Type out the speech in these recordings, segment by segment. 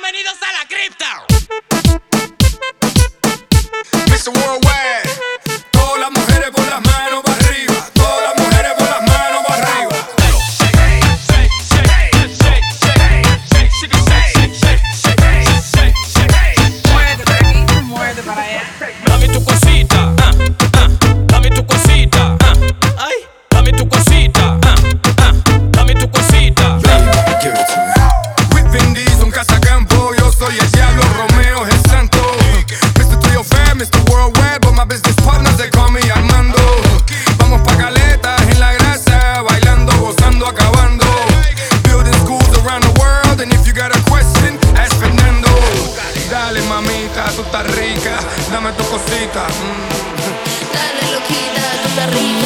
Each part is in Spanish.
Bienvenidos a la cripta. mamita, tú estás rica, dame tu cosita. Mm. Dale loquita, tú estás rica.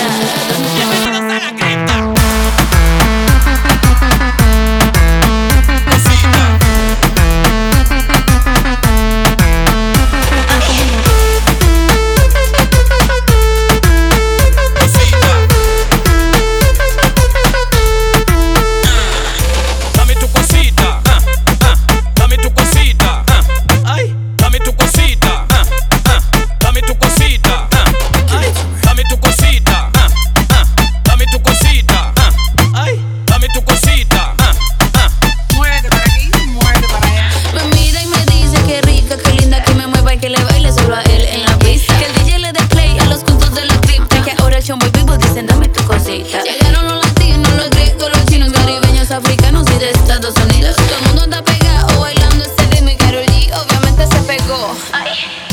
fashion boy people dicen dame tu cosita. Llegaron los latinos, los griegos, los chinos, caribeños, africanos y de Estados Unidos. Todo el mundo está pegado bailando ese ritmo y Carol G obviamente se pegó. Ay.